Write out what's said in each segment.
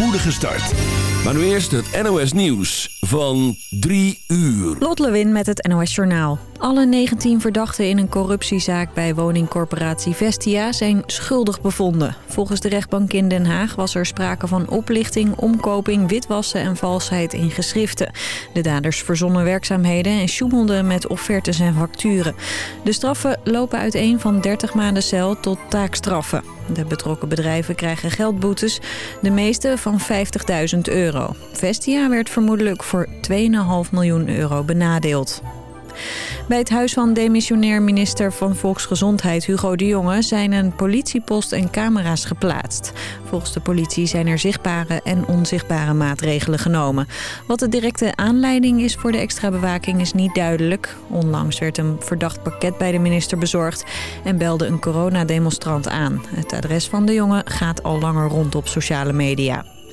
spoedige start. Maar nu eerst het NOS Nieuws van 3 uur. Lot Lewin met het NOS Journaal. Alle 19 verdachten in een corruptiezaak bij woningcorporatie Vestia zijn schuldig bevonden. Volgens de rechtbank in Den Haag was er sprake van oplichting, omkoping, witwassen en valsheid in geschriften. De daders verzonnen werkzaamheden en sjoemelden met offertes en facturen. De straffen lopen uiteen van 30 maanden cel tot taakstraffen. De betrokken bedrijven krijgen geldboetes, de meeste van 50.000 euro. Vestia werd vermoedelijk voor 2,5 miljoen euro benadeeld. Bij het huis van demissionair minister van Volksgezondheid Hugo de Jonge zijn een politiepost en camera's geplaatst. Volgens de politie zijn er zichtbare en onzichtbare maatregelen genomen. Wat de directe aanleiding is voor de extra bewaking is niet duidelijk. Onlangs werd een verdacht pakket bij de minister bezorgd en belde een coronademonstrant aan. Het adres van de jongen gaat al langer rond op sociale media.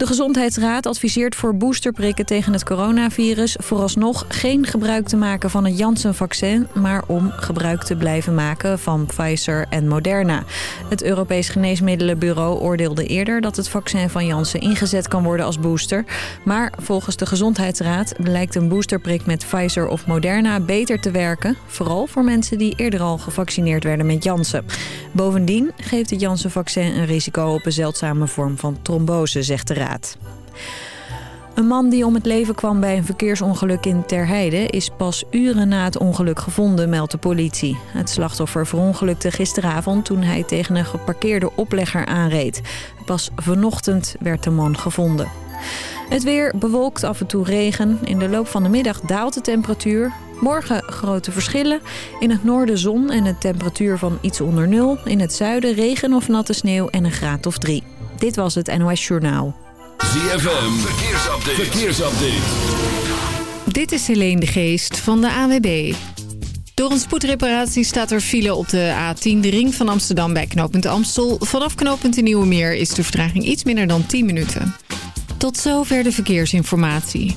De Gezondheidsraad adviseert voor boosterprikken tegen het coronavirus... vooralsnog geen gebruik te maken van het Janssen-vaccin... maar om gebruik te blijven maken van Pfizer en Moderna. Het Europees Geneesmiddelenbureau oordeelde eerder... dat het vaccin van Janssen ingezet kan worden als booster. Maar volgens de Gezondheidsraad lijkt een boosterprik met Pfizer of Moderna beter te werken... vooral voor mensen die eerder al gevaccineerd werden met Janssen. Bovendien geeft het Janssen-vaccin een risico op een zeldzame vorm van trombose, zegt de raad. Een man die om het leven kwam bij een verkeersongeluk in Terheide... is pas uren na het ongeluk gevonden, meldt de politie. Het slachtoffer verongelukte gisteravond toen hij tegen een geparkeerde oplegger aanreed. Pas vanochtend werd de man gevonden. Het weer bewolkt af en toe regen. In de loop van de middag daalt de temperatuur. Morgen grote verschillen. In het noorden zon en een temperatuur van iets onder nul. In het zuiden regen of natte sneeuw en een graad of drie. Dit was het NOS Journaal. ZFM, verkeersupdate. verkeersupdate. Dit is Helene de Geest van de AWB. Door een spoedreparatie staat er file op de A10, de ring van Amsterdam bij knooppunt Amstel. Vanaf knooppunt de Nieuwe Meer is de vertraging iets minder dan 10 minuten. Tot zover de verkeersinformatie.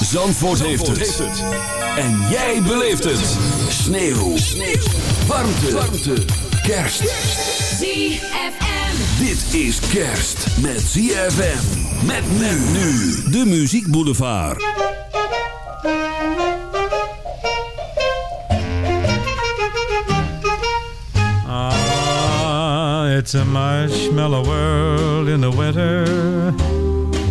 Zandvoort, heeft, het. En jij beleeft het. Sneeuw. Sneeuw. Warmte. Warmte. Kerst. ZFM. Dit is kerst met ZFM. Met men nu. De Muziek Boulevard. Ah, it's a marshmallow world in the winter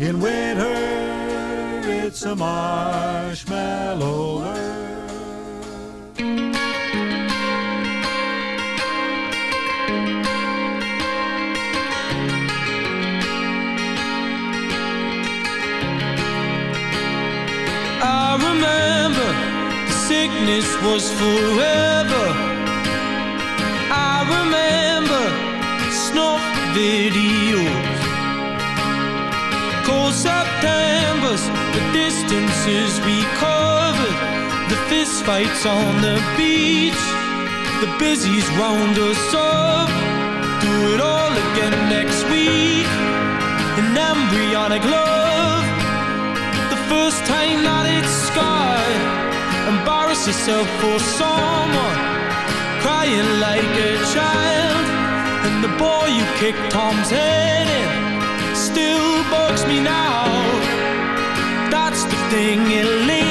In winter it's a marshmallow world. I remember the sickness was forever. I remember snuff videos. Septembers, the distances we covered, the fist fights on the beach, the busies round us up. Do it all again next week. An embryonic love. The first time that it's scarred. Embarrass yourself for someone. Crying like a child. And the boy you kicked Tom's head in Still bugs me now. That's the thing, it lingers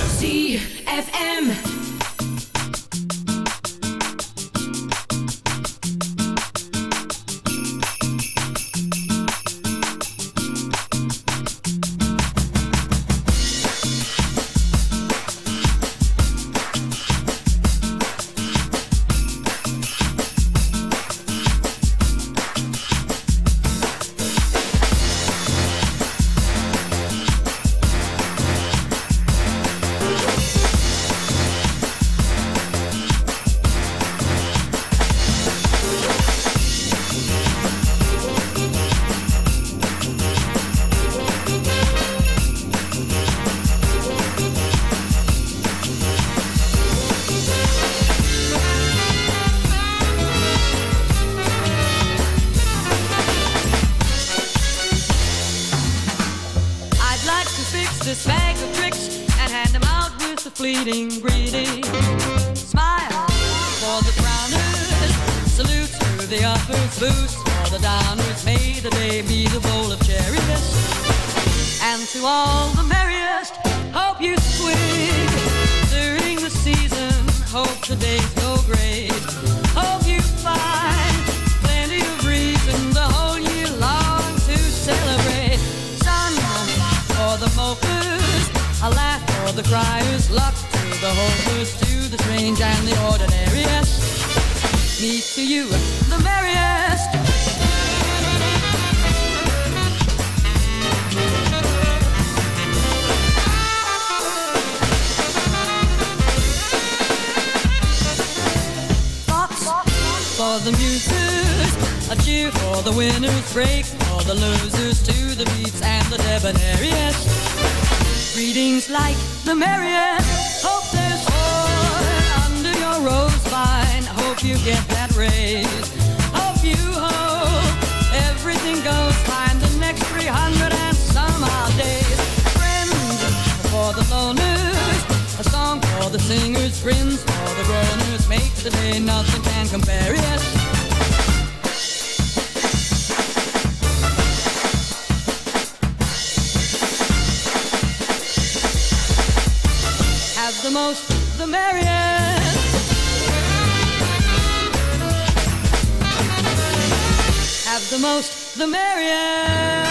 This bag of tricks and hand them out with a fleeting greeting. Smile for the frowners, salute to the uppers, boost for the downers. May the day be the bowl of cherries. And to all the merriest, hope you swing during the season. Hope the days great. Hope you find the mopers, a laugh for the criers, luck to the hopers, to the strange and the ordinary. Me to you, the merriest. For the musers, a cheer for the winners, break for the losers, to the beats and the debonairiest. Greetings like the merriest, hope there's joy under your rose vine, hope you get that raise, hope you hope everything goes fine the next 300 and some odd days. Friends for the loners, a song for the singers, Friends for the groaners, make the day nothing can compare. Yes. The most, the merriest. Have the most, the merriest.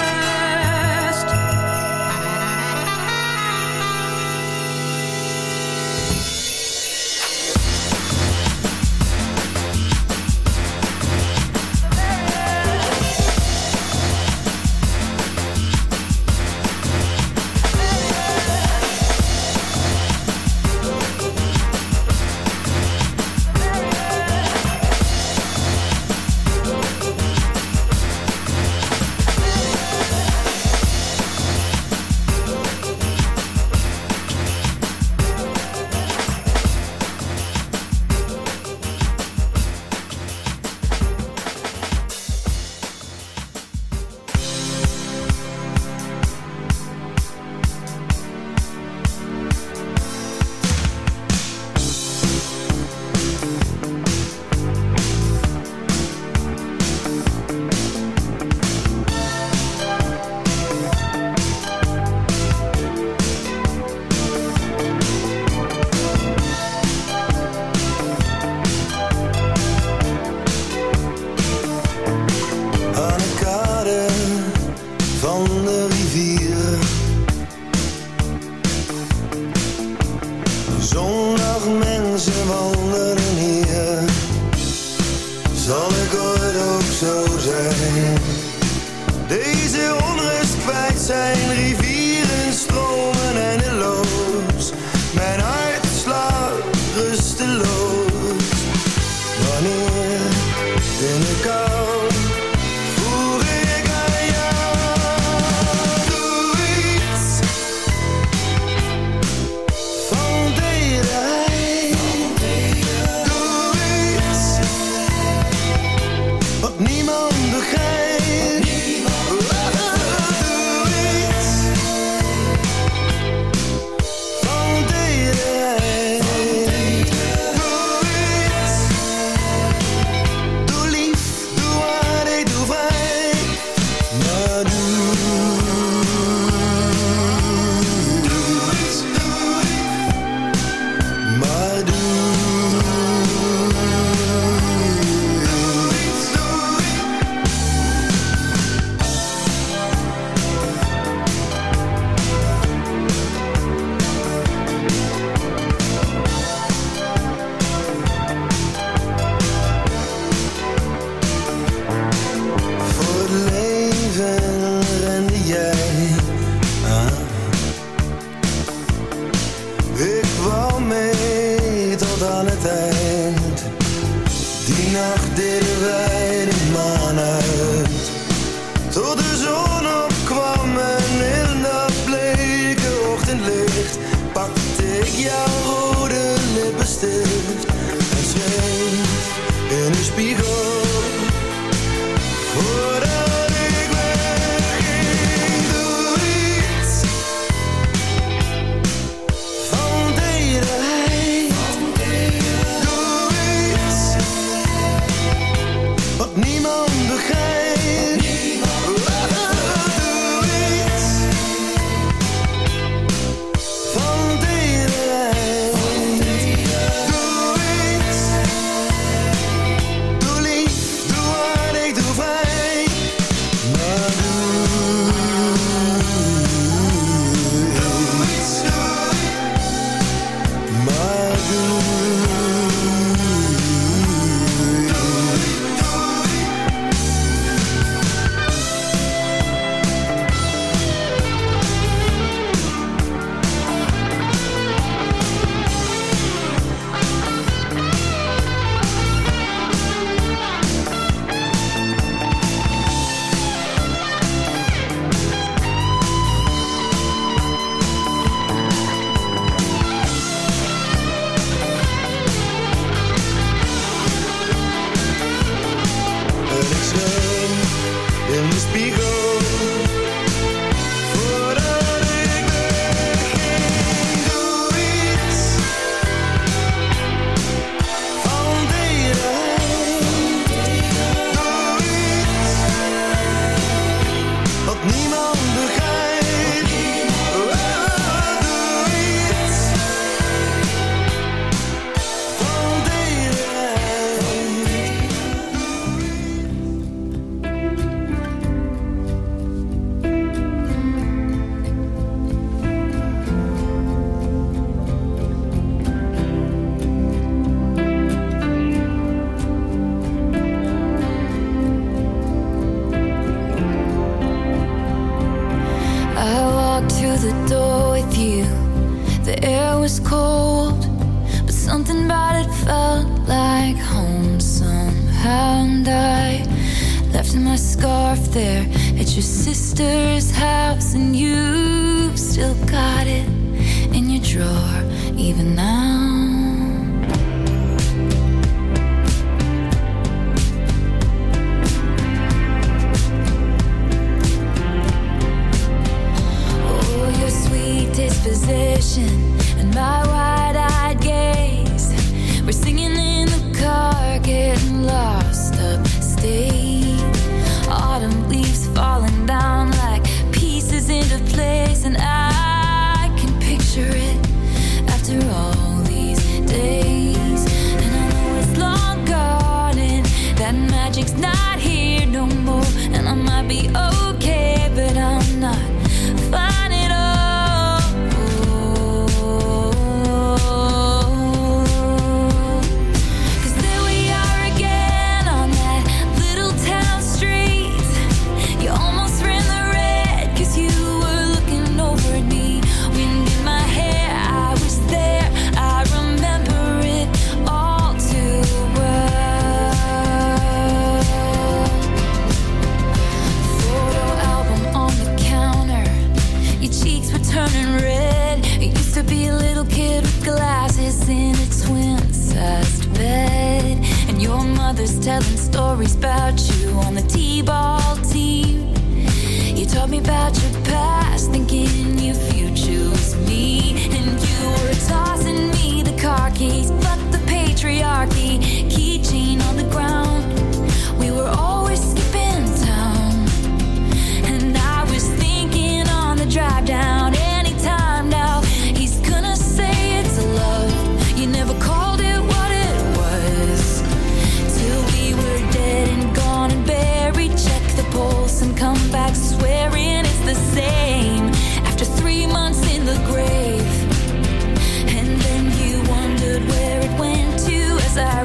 Disposition and my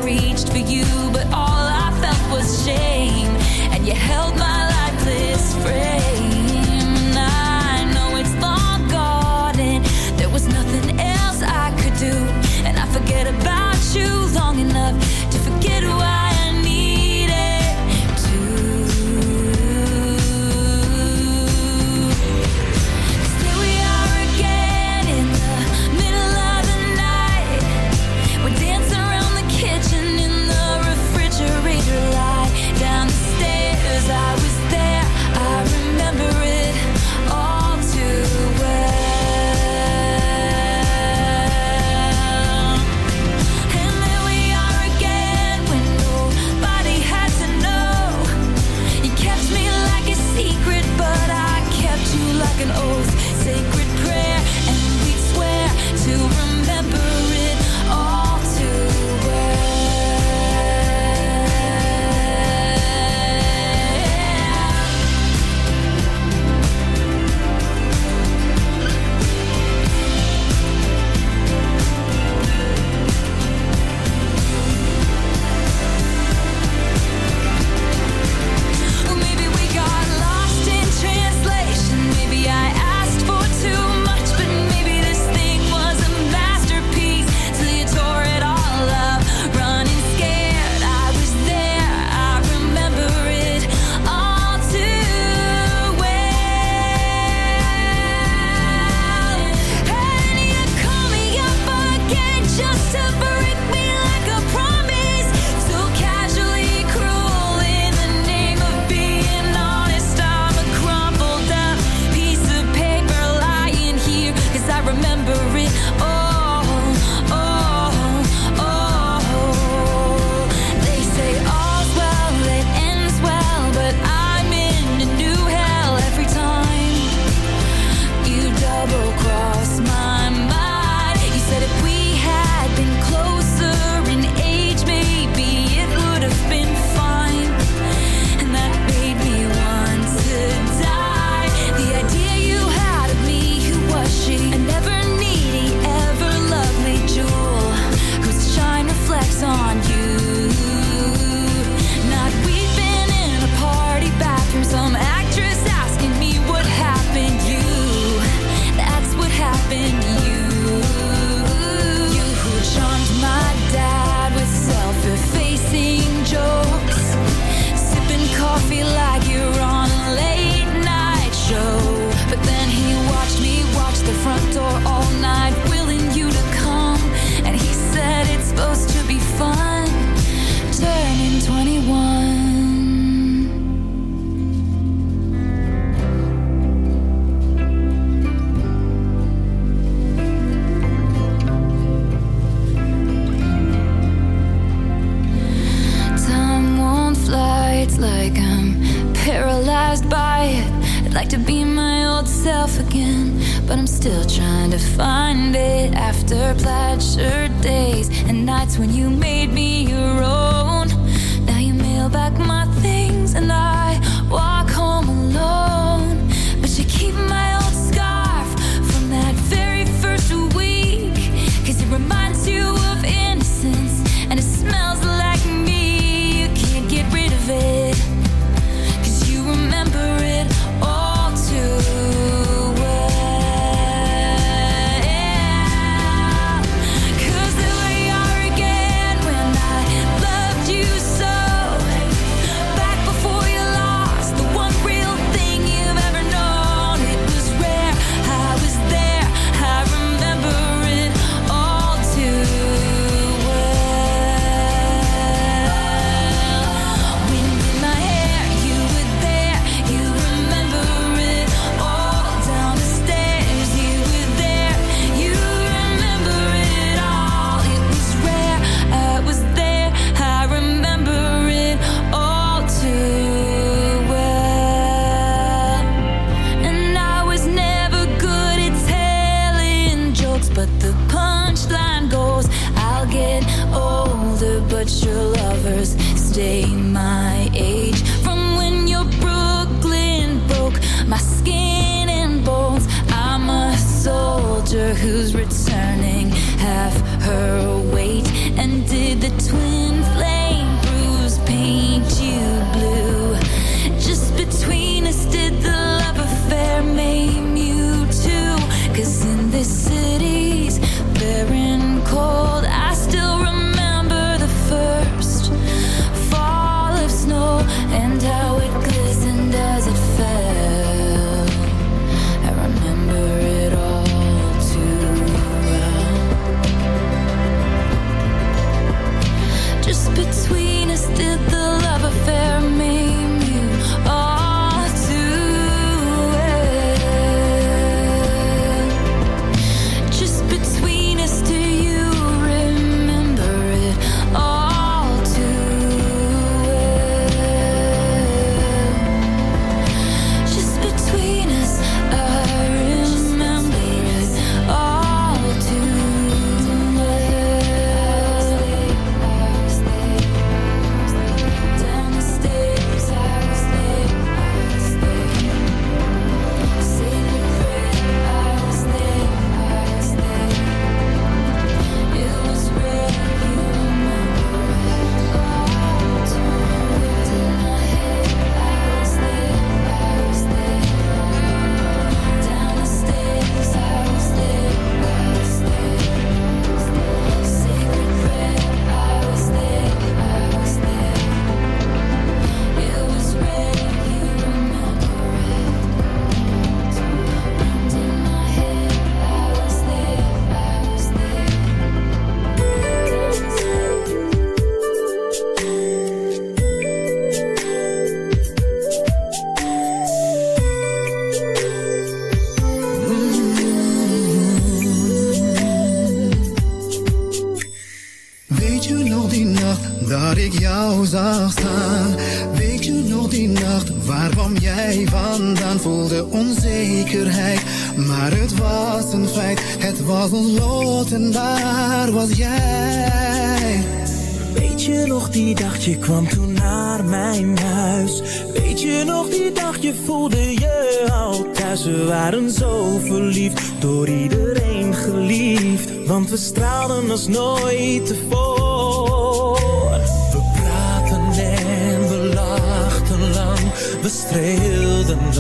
as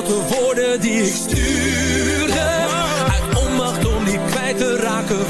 Foute woorden die ik stuurde. Uit onmacht om niet kwijt te raken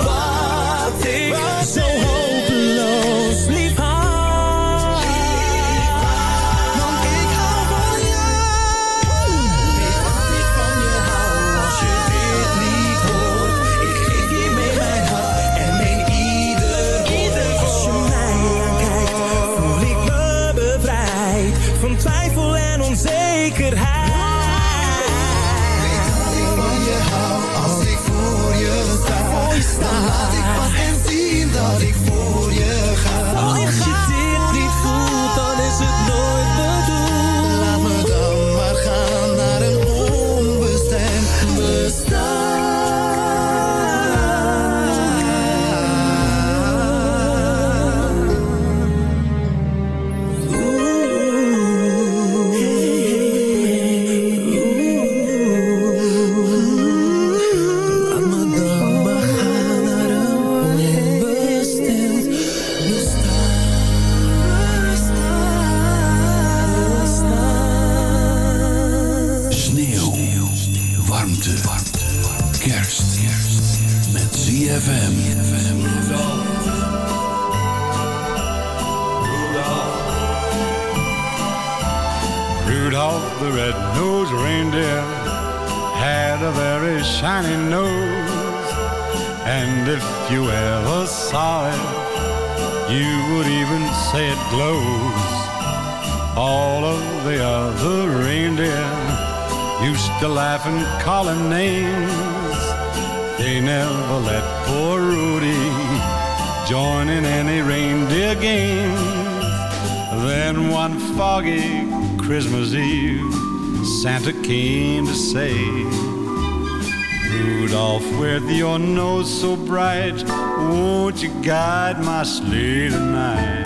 the red-nosed reindeer had a very shiny nose. And if you ever saw it, you would even say it glows. All of the other reindeer used to laugh and call him names. They never let poor Rudy join in any reindeer games. Then one foggy Christmas Eve, Santa came to say, Rudolph, with your nose so bright, won't you guide my sleigh tonight?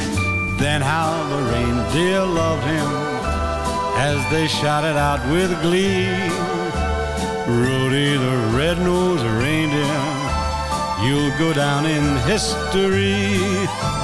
Then how the reindeer loved him as they shouted out with glee. Rudy the red-nosed reindeer, you'll go down in history.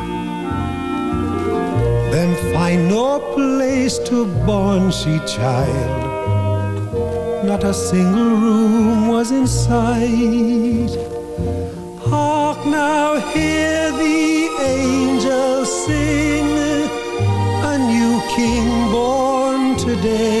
Them find no place to born she child. Not a single room was in sight. Hark now, hear the angels sing, a new king born today.